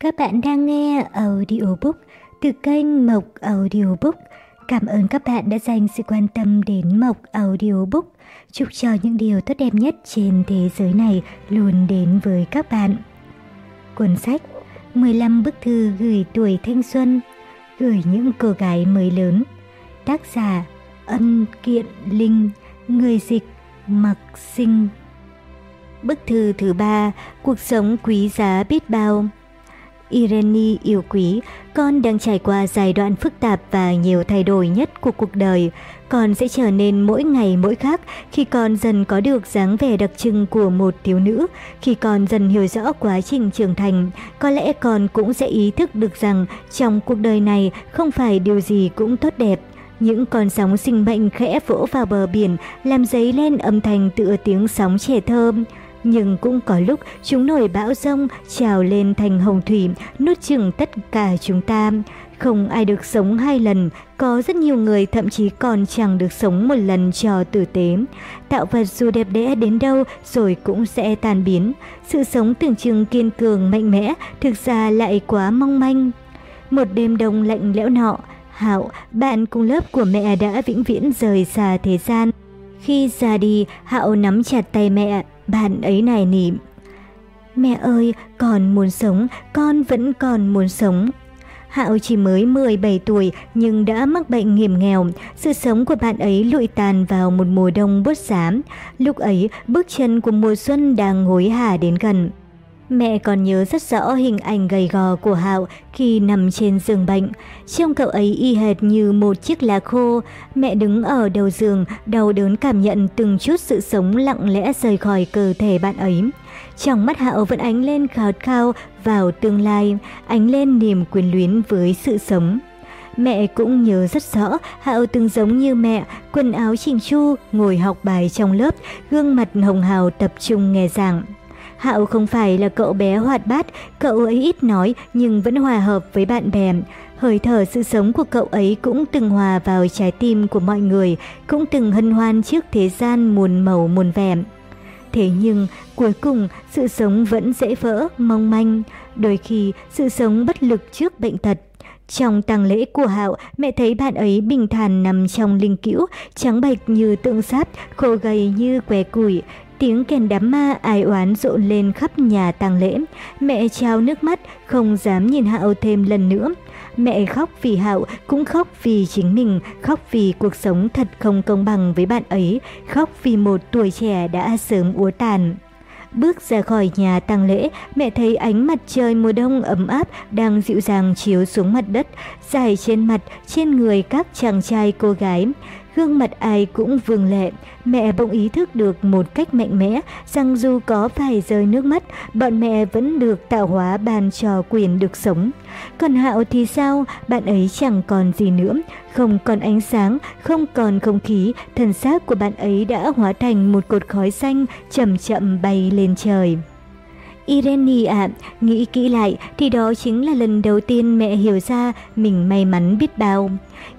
Các bạn đang nghe audiobook từ kênh Mộc Audiobook. Cảm ơn các bạn đã dành sự quan tâm đến Mộc Audiobook. Chúc cho những điều tốt đẹp nhất trên thế giới này luôn đến với các bạn. Cuốn sách 15 bức thư gửi tuổi thanh xuân, gửi những cô gái mới lớn. Tác giả Ân Kiện Linh, người dịch Mặc Sinh. Bức thư thứ ba, cuộc sống quý giá biết bao. Irene yêu quý, con đang trải qua giai đoạn phức tạp và nhiều thay đổi nhất của cuộc đời. Con sẽ trở nên mỗi ngày mỗi khác khi con dần có được dáng vẻ đặc trưng của một thiếu nữ. Khi con dần hiểu rõ quá trình trưởng thành, có lẽ con cũng sẽ ý thức được rằng trong cuộc đời này không phải điều gì cũng tốt đẹp. Những con sóng sinh mệnh khẽ vỗ vào bờ biển, làm dấy lên âm thanh tựa tiếng sóng trẻ thơm nhưng cũng có lúc chúng nổi bão rông, trào lên thành hồng thủy, nuốt chừng tất cả chúng ta. Không ai được sống hai lần, có rất nhiều người thậm chí còn chẳng được sống một lần cho tử tế. Tạo vật dù đẹp đẽ đến đâu rồi cũng sẽ tan biến. Sự sống tưởng chừng kiên cường mạnh mẽ, thực ra lại quá mong manh. Một đêm đông lạnh lẽo nọ, Hạo, bạn cùng lớp của mẹ đã vĩnh viễn rời xa thế gian. Khi ra đi, Hạo nắm chặt tay mẹ, bạn ấy nài nỉ. Mẹ ơi, con muốn sống, con vẫn còn muốn sống. Hạo chỉ mới 17 tuổi nhưng đã mắc bệnh hiểm nghèo. Sự sống của bạn ấy lụi tàn vào một mùa đông bút giá. Lúc ấy, bước chân của mùa xuân đang hối hả đến gần. Mẹ còn nhớ rất rõ hình ảnh gầy gò của Hạo khi nằm trên giường bệnh. Trông cậu ấy y hệt như một chiếc lá khô. Mẹ đứng ở đầu giường, đau đớn cảm nhận từng chút sự sống lặng lẽ rời khỏi cơ thể bạn ấy. Trong mắt Hạo vẫn ánh lên khát khao vào tương lai, ánh lên niềm quyền luyến với sự sống. Mẹ cũng nhớ rất rõ, Hạo từng giống như mẹ, quần áo chỉnh chu, ngồi học bài trong lớp, gương mặt hồng hào tập trung nghe giảng. Hạo không phải là cậu bé hoạt bát, cậu ấy ít nói nhưng vẫn hòa hợp với bạn bè. Hơi thở sự sống của cậu ấy cũng từng hòa vào trái tim của mọi người, cũng từng hân hoan trước thế gian muôn màu muôn vẻ. Thế nhưng, cuối cùng, sự sống vẫn dễ vỡ, mong manh. Đôi khi, sự sống bất lực trước bệnh tật. Trong tang lễ của Hạo, mẹ thấy bạn ấy bình thản nằm trong linh cữu, trắng bạch như tượng sáp, khô gầy như que củi. Tiếng kèn đám ma ai oán rộn lên khắp nhà tang lễ. Mẹ trao nước mắt, không dám nhìn Hạo thêm lần nữa. Mẹ khóc vì Hạo, cũng khóc vì chính mình, khóc vì cuộc sống thật không công bằng với bạn ấy, khóc vì một tuổi trẻ đã sớm úa tàn. Bước ra khỏi nhà tang lễ, mẹ thấy ánh mặt trời mùa đông ấm áp đang dịu dàng chiếu xuống mặt đất, dài trên mặt, trên người các chàng trai cô gái. Gương mặt ai cũng vương lệ, mẹ bỗng ý thức được một cách mạnh mẽ rằng dù có phải rơi nước mắt, bọn mẹ vẫn được tạo hóa ban cho quyền được sống. Còn Hạo thì sao? Bạn ấy chẳng còn gì nữa, không còn ánh sáng, không còn không khí, thần xác của bạn ấy đã hóa thành một cột khói xanh chậm chậm bay lên trời. Irene ạ, nghĩ kỹ lại thì đó chính là lần đầu tiên mẹ hiểu ra mình may mắn biết bao.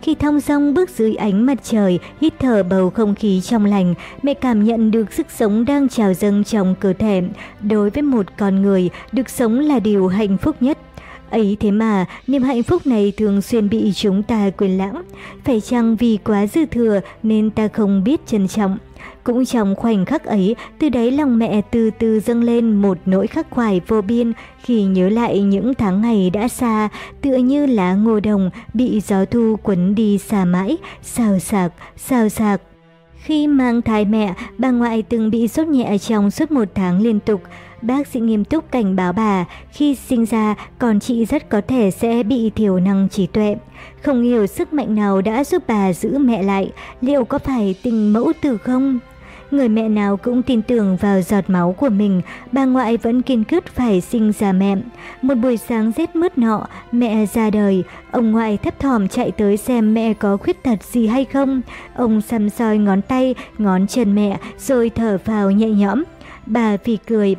Khi thong dong bước dưới ánh mặt trời, hít thở bầu không khí trong lành, mẹ cảm nhận được sức sống đang trào dâng trong cơ thể. Đối với một con người, được sống là điều hạnh phúc nhất. Ấy thế mà, niềm hạnh phúc này thường xuyên bị chúng ta quên lãng. Phải chăng vì quá dư thừa nên ta không biết trân trọng? Cũng trong khoảnh khắc ấy, từ đấy lòng mẹ từ từ dâng lên một nỗi khắc khoải vô biên khi nhớ lại những tháng ngày đã xa, tựa như lá ngô đồng bị gió thu quấn đi xa mãi, xào xạc, xào xạc. Khi mang thai mẹ, bà ngoại từng bị sốt nhẹ trong suốt một tháng liên tục. Bác sĩ nghiêm túc cảnh báo bà, khi sinh ra, con chị rất có thể sẽ bị thiểu năng trí tuệ. Không hiểu sức mạnh nào đã giúp bà giữ mẹ lại, liệu có phải tình mẫu tử không? Người mẹ nào cũng tin tưởng vào giọt máu của mình, bà ngoại vẫn kiên quyết phải sinh ra mẹ. Một buổi sáng rét mướt nọ, mẹ ra đời, ông ngoại thấp thỏm chạy tới xem mẹ có khuyết tật gì hay không. Ông xăm soi ngón tay, ngón chân mẹ, rồi thở vào nhẹ nhõm. Bà phì cười,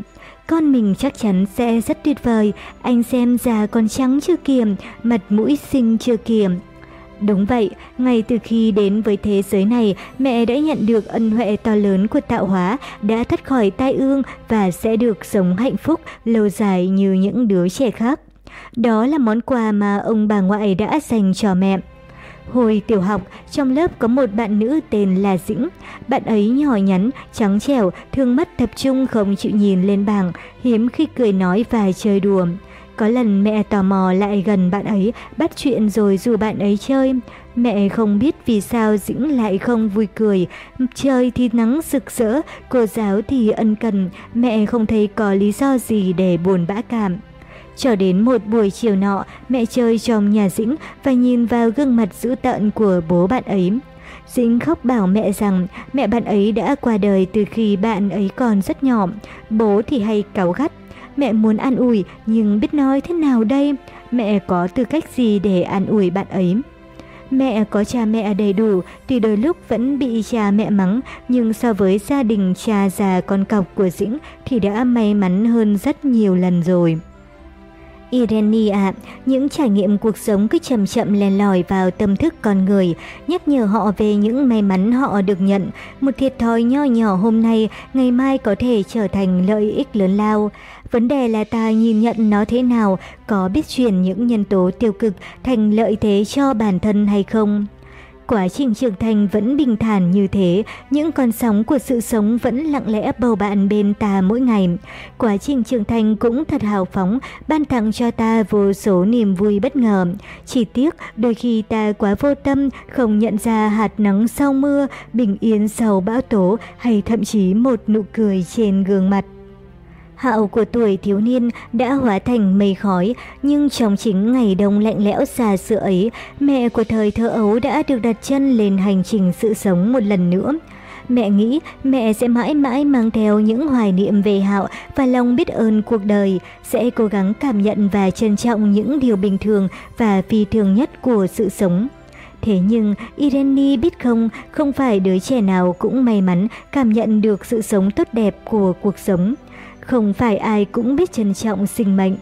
con mình chắc chắn sẽ rất tuyệt vời, anh xem già còn trắng chưa kiềm, mặt mũi xinh chưa kiềm. Đúng vậy, ngay từ khi đến với thế giới này, mẹ đã nhận được ân huệ to lớn của tạo hóa, đã thoát khỏi tai ương và sẽ được sống hạnh phúc lâu dài như những đứa trẻ khác. Đó là món quà mà ông bà ngoại đã dành cho mẹ. Hồi tiểu học, trong lớp có một bạn nữ tên là Dĩnh. Bạn ấy nhỏ nhắn, trắng trẻo, thương mất tập trung không chịu nhìn lên bảng, hiếm khi cười nói và chơi đùa. Có lần mẹ tò mò lại gần bạn ấy, bắt chuyện rồi rủ bạn ấy chơi. Mẹ không biết vì sao Dĩnh lại không vui cười, trời thì nắng rực rỡ, cô giáo thì ân cần, mẹ không thấy có lý do gì để buồn bã cảm. Cho đến một buổi chiều nọ, mẹ chơi trong nhà Dĩnh và nhìn vào gương mặt dữ tợn của bố bạn ấy. Dĩnh khóc bảo mẹ rằng mẹ bạn ấy đã qua đời từ khi bạn ấy còn rất nhỏ, bố thì hay cáu gắt. Mẹ muốn an ủi nhưng biết nói thế nào đây? Mẹ có tư cách gì để an ủi bạn ấy? Mẹ có cha mẹ đầy đủ, tuy đôi lúc vẫn bị cha mẹ mắng, nhưng so với gia đình cha già con cọc của Dĩnh thì đã may mắn hơn rất nhiều lần rồi. Irene ạ, những trải nghiệm cuộc sống cứ chậm chậm len lỏi vào tâm thức con người, nhắc nhở họ về những may mắn họ được nhận. Một thiệt thòi nho nhỏ hôm nay, ngày mai có thể trở thành lợi ích lớn lao. Vấn đề là ta nhìn nhận nó thế nào, có biết chuyển những nhân tố tiêu cực thành lợi thế cho bản thân hay không? Quá trình trưởng thành vẫn bình thản như thế, những con sóng của sự sống vẫn lặng lẽ bầu bạn bên ta mỗi ngày. Quá trình trưởng thành cũng thật hào phóng, ban tặng cho ta vô số niềm vui bất ngờ. Chỉ tiếc, đôi khi ta quá vô tâm, không nhận ra hạt nắng sau mưa, bình yên sau bão tố hay thậm chí một nụ cười trên gương mặt. Hạo của tuổi thiếu niên đã hóa thành mây khói, nhưng trong chính ngày đông lạnh lẽo xa xưa ấy, mẹ của thời thơ ấu đã được đặt chân lên hành trình sự sống một lần nữa. Mẹ nghĩ mẹ sẽ mãi mãi mang theo những hoài niệm về Hạo và lòng biết ơn cuộc đời, sẽ cố gắng cảm nhận và trân trọng những điều bình thường và phi thường nhất của sự sống. Thế nhưng Irene biết không, không phải đứa trẻ nào cũng may mắn cảm nhận được sự sống tốt đẹp của cuộc sống. Không phải ai cũng biết trân trọng sinh mệnh.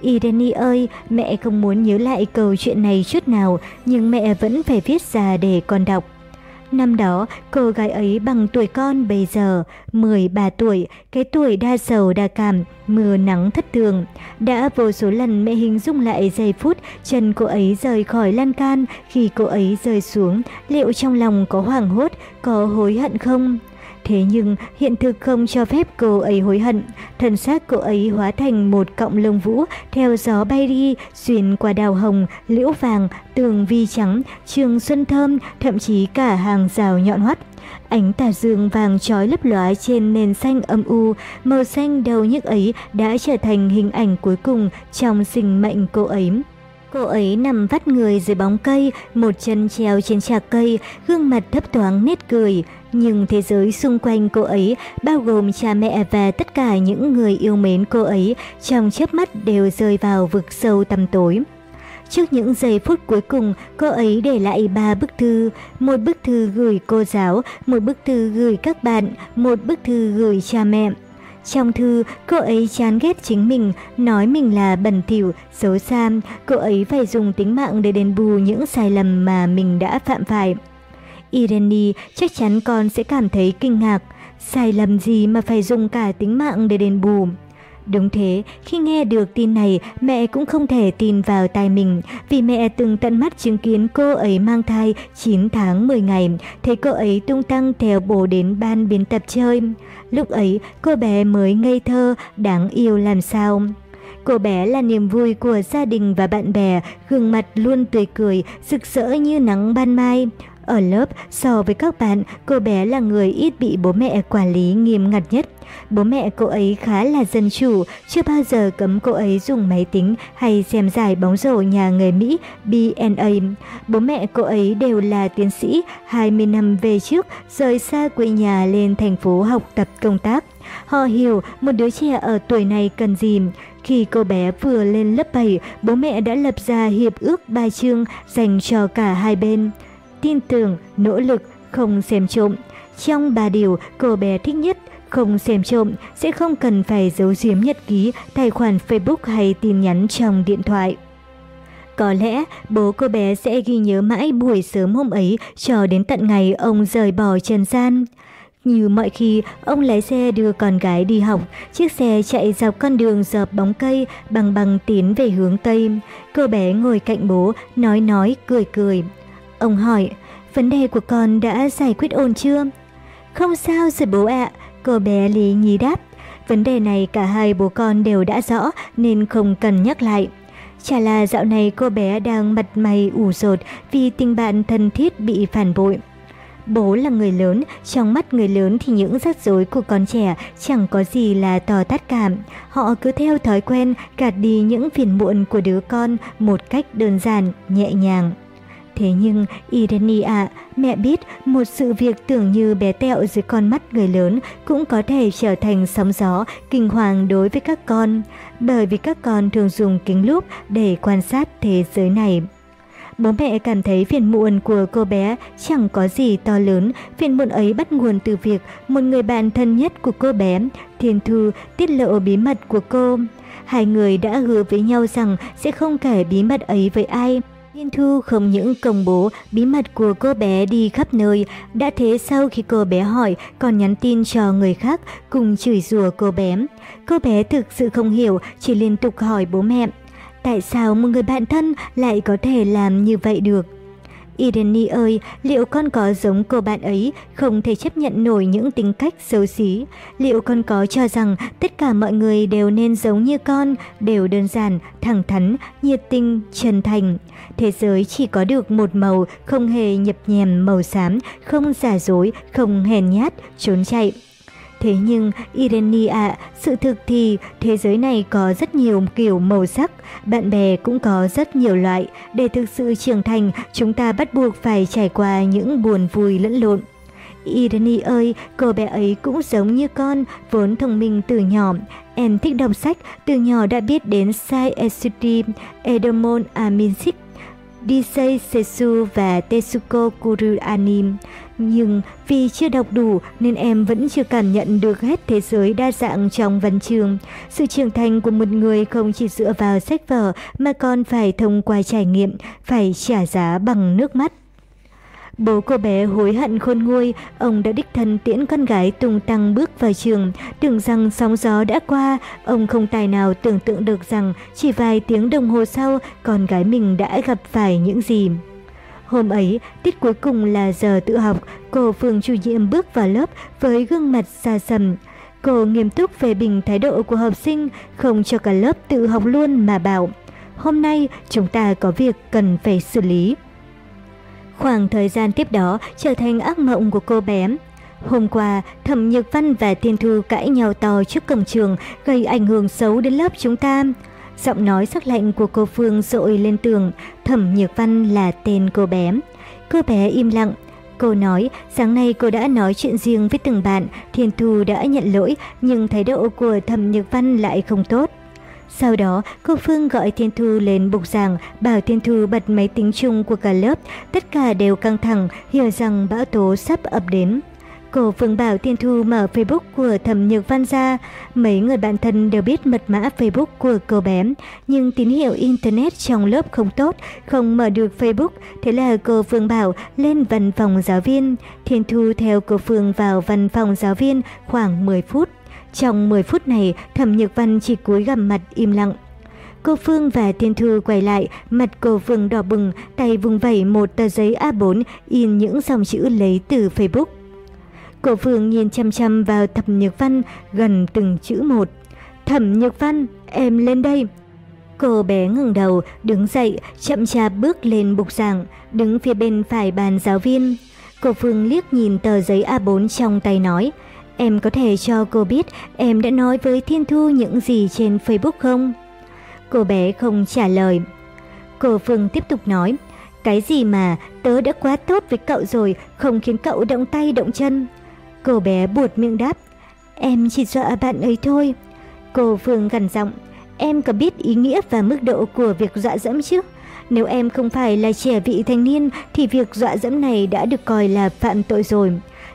Irene ơi, mẹ không muốn nhớ lại câu chuyện này chút nào, nhưng mẹ vẫn phải viết ra để con đọc. Năm đó, cô gái ấy bằng tuổi con bây giờ, 13 tuổi, cái tuổi đa sầu đa cảm, mưa nắng thất thường. Đã vô số lần mẹ hình dung lại giây phút chân cô ấy rời khỏi lan can khi cô ấy rơi xuống, liệu trong lòng có hoảng hốt, có hối hận không? Thế nhưng hiện thực không cho phép cô ấy hối hận, thân xác cô ấy hóa thành một cọng lông vũ theo gió bay đi, xuyên qua đào hồng, liễu vàng, tường vi trắng, trường xuân thơm, thậm chí cả hàng rào nhọn hoắt. Ánh tà dương vàng trói lấp lóa trên nền xanh âm u, màu xanh đầu nhức ấy đã trở thành hình ảnh cuối cùng trong sinh mệnh cô ấy. Cô ấy nằm vắt người dưới bóng cây, một chân treo trên trạc cây, gương mặt thấp thoáng nét cười. Nhưng thế giới xung quanh cô ấy, bao gồm cha mẹ và tất cả những người yêu mến cô ấy, trong chớp mắt đều rơi vào vực sâu tăm tối. Trước những giây phút cuối cùng, cô ấy để lại ba bức thư. Một bức thư gửi cô giáo, một bức thư gửi các bạn, một bức thư gửi cha mẹ. Trong thư, cô ấy chán ghét chính mình, nói mình là bẩn thỉu, xấu xa. Cô ấy phải dùng tính mạng để đền bù những sai lầm mà mình đã phạm phải. Irene chắc chắn con sẽ cảm thấy kinh ngạc. Sai lầm gì mà phải dùng cả tính mạng để đền bù? Đúng thế, khi nghe được tin này, mẹ cũng không thể tin vào tai mình, vì mẹ từng tận mắt chứng kiến cô ấy mang thai 9 tháng 10 ngày, thấy cô ấy tung tăng theo bố đến ban biên tập chơi. Lúc ấy, cô bé mới ngây thơ, đáng yêu làm sao. Cô bé là niềm vui của gia đình và bạn bè, gương mặt luôn tươi cười, rực rỡ như nắng ban mai. Ở lớp, so với các bạn, cô bé là người ít bị bố mẹ quản lý nghiêm ngặt nhất. Bố mẹ cô ấy khá là dân chủ, chưa bao giờ cấm cô ấy dùng máy tính hay xem giải bóng rổ nhà người Mỹ BNA. Bố mẹ cô ấy đều là tiến sĩ, 20 năm về trước rời xa quê nhà lên thành phố học tập công tác. Họ hiểu một đứa trẻ ở tuổi này cần gì. Khi cô bé vừa lên lớp 7, bố mẹ đã lập ra hiệp ước ba chương dành cho cả hai bên tin tưởng, nỗ lực, không xem trộm. Trong ba điều cô bé thích nhất, không xem trộm, sẽ không cần phải giấu giếm nhật ký, tài khoản Facebook hay tin nhắn trong điện thoại. Có lẽ bố cô bé sẽ ghi nhớ mãi buổi sớm hôm ấy cho đến tận ngày ông rời bỏ trần gian. Như mọi khi, ông lái xe đưa con gái đi học, chiếc xe chạy dọc con đường dợp bóng cây bằng bằng tiến về hướng Tây. Cô bé ngồi cạnh bố, nói nói, cười cười. Ông hỏi, vấn đề của con đã giải quyết ổn chưa? Không sao rồi bố ạ, cô bé lý nhí đáp. Vấn đề này cả hai bố con đều đã rõ nên không cần nhắc lại. Chả là dạo này cô bé đang mặt mày ủ rột vì tình bạn thân thiết bị phản bội. Bố là người lớn, trong mắt người lớn thì những rắc rối của con trẻ chẳng có gì là to tát cảm. Họ cứ theo thói quen gạt đi những phiền muộn của đứa con một cách đơn giản, nhẹ nhàng. Thế nhưng, Irene ạ, mẹ biết một sự việc tưởng như bé tẹo dưới con mắt người lớn cũng có thể trở thành sóng gió, kinh hoàng đối với các con, bởi vì các con thường dùng kính lúp để quan sát thế giới này. Bố mẹ cảm thấy phiền muộn của cô bé chẳng có gì to lớn, phiền muộn ấy bắt nguồn từ việc một người bạn thân nhất của cô bé, Thiên thư tiết lộ bí mật của cô. Hai người đã hứa với nhau rằng sẽ không kể bí mật ấy với ai. Liên Thu không những công bố bí mật của cô bé đi khắp nơi, đã thế sau khi cô bé hỏi còn nhắn tin cho người khác cùng chửi rủa cô bé. Cô bé thực sự không hiểu, chỉ liên tục hỏi bố mẹ. Tại sao một người bạn thân lại có thể làm như vậy được? Irene ơi, liệu con có giống cô bạn ấy, không thể chấp nhận nổi những tính cách xấu xí? Liệu con có cho rằng tất cả mọi người đều nên giống như con, đều đơn giản, thẳng thắn, nhiệt tình, chân thành? Thế giới chỉ có được một màu, không hề nhập nhèm màu xám, không giả dối, không hèn nhát, trốn chạy. Thế nhưng, Irene ạ, sự thực thì thế giới này có rất nhiều kiểu màu sắc, bạn bè cũng có rất nhiều loại. Để thực sự trưởng thành, chúng ta bắt buộc phải trải qua những buồn vui lẫn lộn. Irene ơi, cô bé ấy cũng giống như con, vốn thông minh từ nhỏ. Em thích đọc sách, từ nhỏ đã biết đến Sai Esuti, Edomon Aminsik, Disei Sesu và Tetsuko Kuruanim. Nhưng vì chưa đọc đủ nên em vẫn chưa cảm nhận được hết thế giới đa dạng trong văn chương. Sự trưởng thành của một người không chỉ dựa vào sách vở mà còn phải thông qua trải nghiệm, phải trả giá bằng nước mắt. Bố cô bé hối hận khôn nguôi, ông đã đích thân tiễn con gái tung tăng bước vào trường. Tưởng rằng sóng gió đã qua, ông không tài nào tưởng tượng được rằng chỉ vài tiếng đồng hồ sau, con gái mình đã gặp phải những gì. Hôm ấy, tiết cuối cùng là giờ tự học, cô Phương chủ nhiệm bước vào lớp với gương mặt xa sầm. Cô nghiêm túc về bình thái độ của học sinh, không cho cả lớp tự học luôn mà bảo. Hôm nay chúng ta có việc cần phải xử lý. Khoảng thời gian tiếp đó trở thành ác mộng của cô bé. Hôm qua, Thẩm Nhược Văn và Tiên Thu cãi nhau to trước cổng trường, gây ảnh hưởng xấu đến lớp chúng ta. Giọng nói sắc lạnh của cô Phương dội lên tường, Thẩm Nhược Văn là tên cô bé. Cô bé im lặng. Cô nói, sáng nay cô đã nói chuyện riêng với từng bạn, Thiên Thu đã nhận lỗi, nhưng thái độ của Thẩm Nhược Văn lại không tốt. Sau đó, cô Phương gọi Thiên Thu lên bục giảng, bảo Thiên Thu bật máy tính chung của cả lớp. Tất cả đều căng thẳng, hiểu rằng bão tố sắp ập đến. Cô Phương bảo Thiên Thu mở Facebook của Thẩm Nhược Văn ra. Mấy người bạn thân đều biết mật mã Facebook của cô bé, nhưng tín hiệu Internet trong lớp không tốt, không mở được Facebook. Thế là cô Phương bảo lên văn phòng giáo viên. Thiên Thu theo cô Phương vào văn phòng giáo viên khoảng 10 phút. Trong 10 phút này, Thẩm Nhược Văn chỉ cúi gằm mặt im lặng. Cô Phương và Thiên Thư quay lại, mặt cô Phương đỏ bừng, tay vùng vẩy một tờ giấy A4 in những dòng chữ lấy từ Facebook. Cô Phương nhìn chăm chăm vào Thẩm Nhược Văn gần từng chữ một. Thẩm Nhược Văn, em lên đây. Cô bé ngừng đầu, đứng dậy, chậm chạp bước lên bục giảng, đứng phía bên phải bàn giáo viên. Cô Phương liếc nhìn tờ giấy A4 trong tay nói, Em có thể cho cô biết em đã nói với Thiên Thu những gì trên Facebook không? Cô bé không trả lời. Cô Phương tiếp tục nói, cái gì mà tớ đã quá tốt với cậu rồi, không khiến cậu động tay động chân. Cô bé buột miệng đáp, em chỉ dọa bạn ấy thôi. Cô Phương gần giọng, em có biết ý nghĩa và mức độ của việc dọa dẫm chứ? Nếu em không phải là trẻ vị thanh niên thì việc dọa dẫm này đã được coi là phạm tội rồi.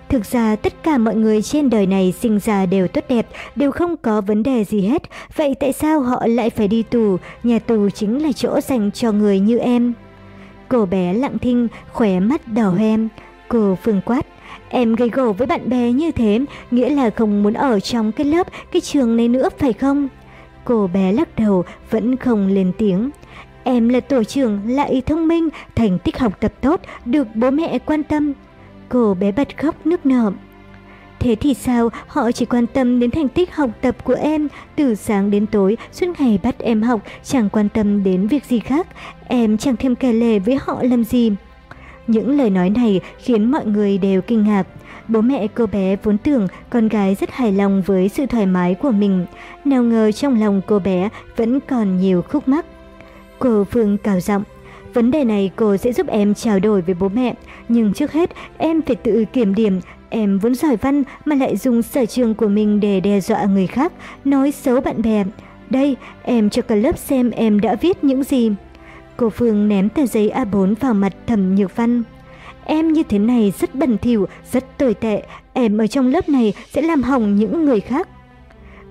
Thực ra tất cả mọi người trên đời này sinh ra đều tốt đẹp, đều không có vấn đề gì hết. Vậy tại sao họ lại phải đi tù? Nhà tù chính là chỗ dành cho người như em. Cô bé lặng thinh, khóe mắt đỏ em. Cô Phương quát. Em gây gổ với bạn bè như thế, nghĩa là không muốn ở trong cái lớp, cái trường này nữa phải không? Cô bé lắc đầu, vẫn không lên tiếng. Em là tổ trưởng, lại thông minh, thành tích học tập tốt, được bố mẹ quan tâm. Cô bé bật khóc nước nở. Thế thì sao, họ chỉ quan tâm đến thành tích học tập của em, từ sáng đến tối, suốt ngày bắt em học, chẳng quan tâm đến việc gì khác, em chẳng thêm kể lể với họ làm gì. Những lời nói này khiến mọi người đều kinh ngạc. Bố mẹ cô bé vốn tưởng con gái rất hài lòng với sự thoải mái của mình, nào ngờ trong lòng cô bé vẫn còn nhiều khúc mắc. Cô Phương cào giọng, vấn đề này cô sẽ giúp em trao đổi với bố mẹ, nhưng trước hết em phải tự kiểm điểm, em vốn giỏi văn mà lại dùng sở trường của mình để đe dọa người khác, nói xấu bạn bè. Đây, em cho cả lớp xem em đã viết những gì. Cô Phương ném tờ giấy A4 vào mặt Thẩm Nhược Văn. Em như thế này rất bẩn thỉu, rất tồi tệ, em ở trong lớp này sẽ làm hỏng những người khác.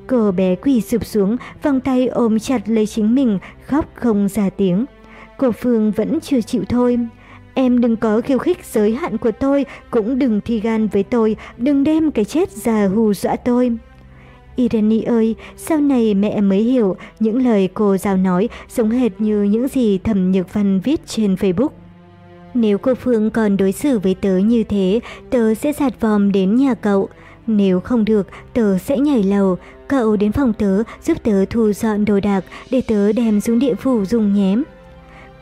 Cô bé quỳ sụp xuống, vòng tay ôm chặt lấy chính mình, khóc không ra tiếng. Cô Phương vẫn chưa chịu thôi. Em đừng có khiêu khích giới hạn của tôi, cũng đừng thi gan với tôi, đừng đem cái chết ra hù dọa tôi. Irene ơi, sau này mẹ mới hiểu những lời cô giáo nói giống hệt như những gì Thẩm Nhược Văn viết trên Facebook. Nếu cô Phương còn đối xử với tớ như thế, tớ sẽ giạt vòm đến nhà cậu. Nếu không được, tớ sẽ nhảy lầu. Cậu đến phòng tớ giúp tớ thu dọn đồ đạc để tớ đem xuống địa phủ dùng nhém.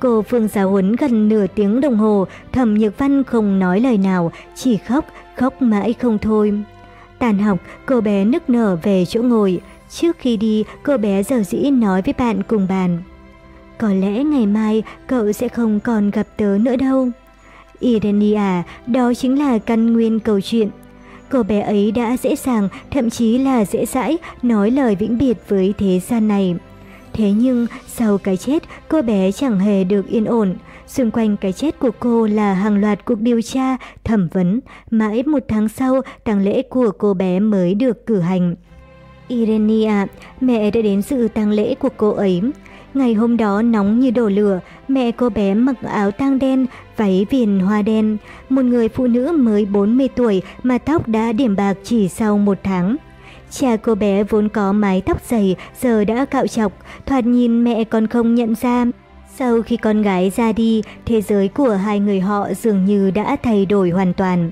Cô Phương giáo huấn gần nửa tiếng đồng hồ, Thẩm Nhược Văn không nói lời nào, chỉ khóc, khóc mãi không thôi. Tàn học, cô bé nức nở về chỗ ngồi. Trước khi đi, cô bé giờ dĩ nói với bạn cùng bàn. Có lẽ ngày mai cậu sẽ không còn gặp tớ nữa đâu. Irenia, à, đó chính là căn nguyên câu chuyện. Cô bé ấy đã dễ dàng, thậm chí là dễ dãi, nói lời vĩnh biệt với thế gian này. Thế nhưng, sau cái chết, cô bé chẳng hề được yên ổn. Xung quanh cái chết của cô là hàng loạt cuộc điều tra, thẩm vấn. Mãi một tháng sau, tang lễ của cô bé mới được cử hành. Irene mẹ đã đến dự tang lễ của cô ấy. Ngày hôm đó nóng như đổ lửa, mẹ cô bé mặc áo tang đen, váy viền hoa đen. Một người phụ nữ mới 40 tuổi mà tóc đã điểm bạc chỉ sau một tháng. Cha cô bé vốn có mái tóc dày, giờ đã cạo chọc, thoạt nhìn mẹ còn không nhận ra. Sau khi con gái ra đi, thế giới của hai người họ dường như đã thay đổi hoàn toàn.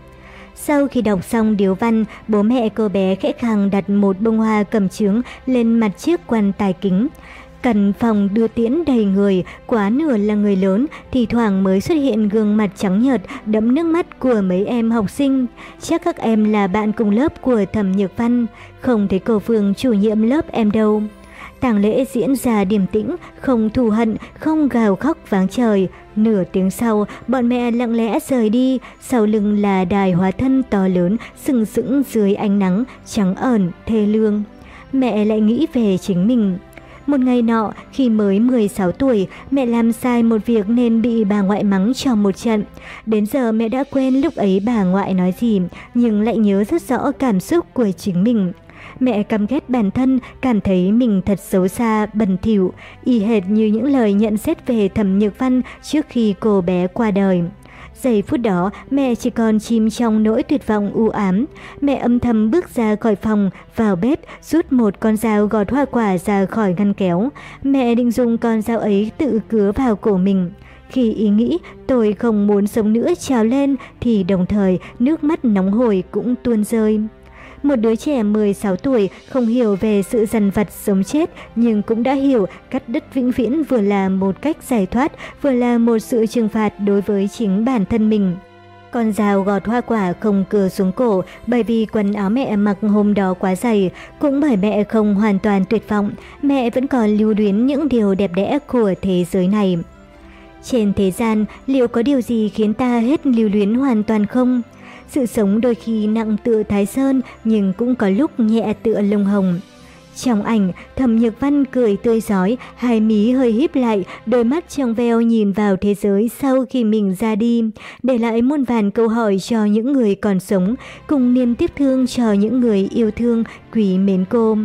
Sau khi đọc xong điếu văn, bố mẹ cô bé khẽ khàng đặt một bông hoa cầm trướng lên mặt chiếc quan tài kính. Cần phòng đưa tiễn đầy người, quá nửa là người lớn, thì thoảng mới xuất hiện gương mặt trắng nhợt, đẫm nước mắt của mấy em học sinh. Chắc các em là bạn cùng lớp của Thẩm Nhược Văn, không thấy cô Phương chủ nhiệm lớp em đâu. Tàng lễ diễn ra điềm tĩnh, không thù hận, không gào khóc váng trời. Nửa tiếng sau, bọn mẹ lặng lẽ rời đi, sau lưng là đài hóa thân to lớn, sừng sững dưới ánh nắng, trắng ẩn, thê lương. Mẹ lại nghĩ về chính mình. Một ngày nọ, khi mới 16 tuổi, mẹ làm sai một việc nên bị bà ngoại mắng cho một trận. Đến giờ mẹ đã quên lúc ấy bà ngoại nói gì, nhưng lại nhớ rất rõ cảm xúc của chính mình. Mẹ căm ghét bản thân, cảm thấy mình thật xấu xa, bẩn thỉu, y hệt như những lời nhận xét về Thẩm Nhược Văn trước khi cô bé qua đời. Giây phút đó, mẹ chỉ còn chìm trong nỗi tuyệt vọng u ám. Mẹ âm thầm bước ra khỏi phòng, vào bếp, rút một con dao gọt hoa quả ra khỏi ngăn kéo. Mẹ định dùng con dao ấy tự cứa vào cổ mình. Khi ý nghĩ tôi không muốn sống nữa trào lên thì đồng thời nước mắt nóng hổi cũng tuôn rơi. Một đứa trẻ 16 tuổi không hiểu về sự dằn vặt sống chết nhưng cũng đã hiểu cắt đứt vĩnh viễn vừa là một cách giải thoát, vừa là một sự trừng phạt đối với chính bản thân mình. Con dao gọt hoa quả không cưa xuống cổ bởi vì quần áo mẹ mặc hôm đó quá dày, cũng bởi mẹ không hoàn toàn tuyệt vọng, mẹ vẫn còn lưu luyến những điều đẹp đẽ của thế giới này. Trên thế gian, liệu có điều gì khiến ta hết lưu luyến hoàn toàn không? Sự sống đôi khi nặng tựa Thái Sơn nhưng cũng có lúc nhẹ tựa lông hồng. Trong ảnh, Thẩm Nhược Văn cười tươi giói, hai mí hơi híp lại, đôi mắt trong veo nhìn vào thế giới sau khi mình ra đi, để lại muôn vàn câu hỏi cho những người còn sống, cùng niềm tiếc thương cho những người yêu thương, quý mến cô.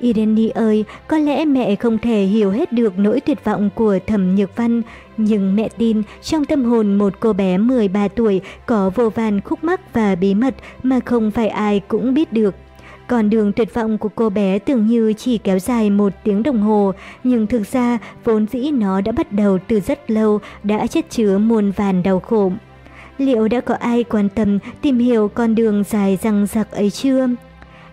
Irene ơi, có lẽ mẹ không thể hiểu hết được nỗi tuyệt vọng của Thẩm Nhược Văn, nhưng mẹ tin trong tâm hồn một cô bé 13 tuổi có vô vàn khúc mắc và bí mật mà không phải ai cũng biết được. Còn đường tuyệt vọng của cô bé tưởng như chỉ kéo dài một tiếng đồng hồ, nhưng thực ra vốn dĩ nó đã bắt đầu từ rất lâu, đã chất chứa muôn vàn đau khổ. Liệu đã có ai quan tâm tìm hiểu con đường dài răng rạc ấy chưa?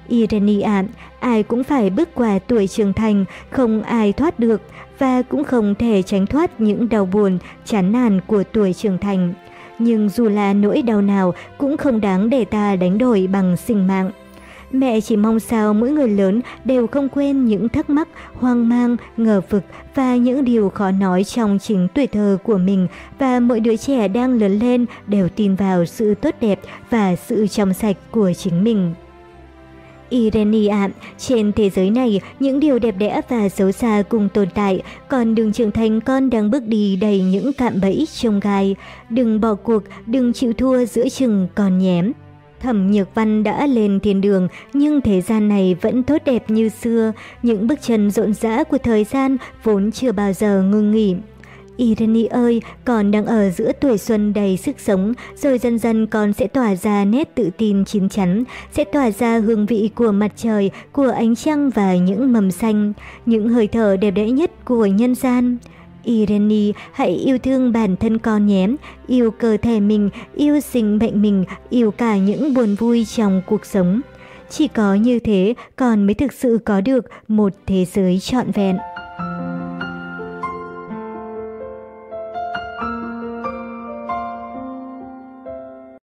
Irene ạ, ai cũng phải bước qua tuổi trưởng thành, không ai thoát được và cũng không thể tránh thoát những đau buồn, chán nản của tuổi trưởng thành. Nhưng dù là nỗi đau nào cũng không đáng để ta đánh đổi bằng sinh mạng. Mẹ chỉ mong sao mỗi người lớn đều không quên những thắc mắc, hoang mang, ngờ vực và những điều khó nói trong chính tuổi thơ của mình và mỗi đứa trẻ đang lớn lên đều tin vào sự tốt đẹp và sự trong sạch của chính mình. Irenia trên thế giới này, những điều đẹp đẽ và xấu xa cùng tồn tại, còn đường trưởng thành con đang bước đi đầy những cạm bẫy trông gai. Đừng bỏ cuộc, đừng chịu thua giữa chừng còn nhém. Thẩm Nhược Văn đã lên thiên đường, nhưng thế gian này vẫn tốt đẹp như xưa, những bước chân rộn rã của thời gian vốn chưa bao giờ ngưng nghỉ. Irene ơi, con đang ở giữa tuổi xuân đầy sức sống, rồi dần dần con sẽ tỏa ra nét tự tin chín chắn, sẽ tỏa ra hương vị của mặt trời, của ánh trăng và những mầm xanh, những hơi thở đẹp đẽ nhất của nhân gian. Irene, hãy yêu thương bản thân con nhé, yêu cơ thể mình, yêu sinh mệnh mình, yêu cả những buồn vui trong cuộc sống. Chỉ có như thế, con mới thực sự có được một thế giới trọn vẹn.